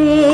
ಪ್ರೇಮ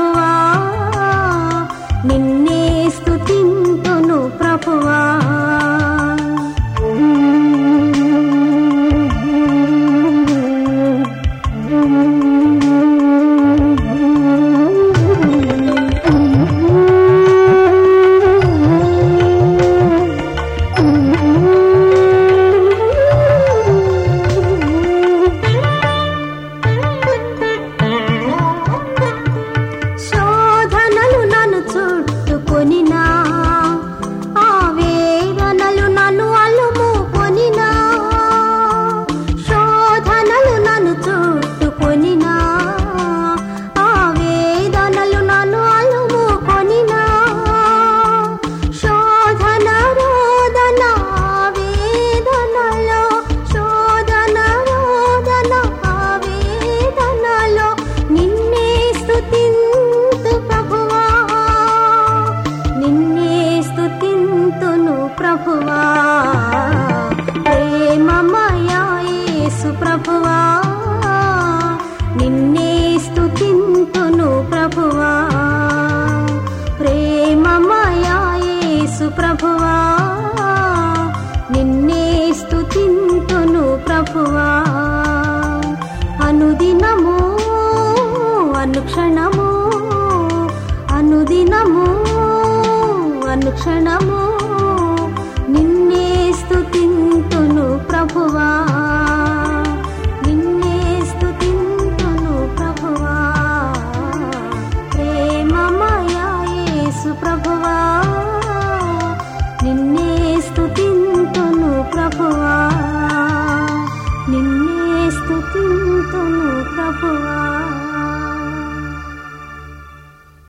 ప్రభువా నిన్నే స్తుతింతును ప్రభువా. ప్రభువా. నిన్నే స్థుతింతును ప్రభువా. అనుదినము అనుక్షణము అనుదినము అనుక్షణము. ప్రభువా నిన్నే స్థుతింతును ప్రభువా.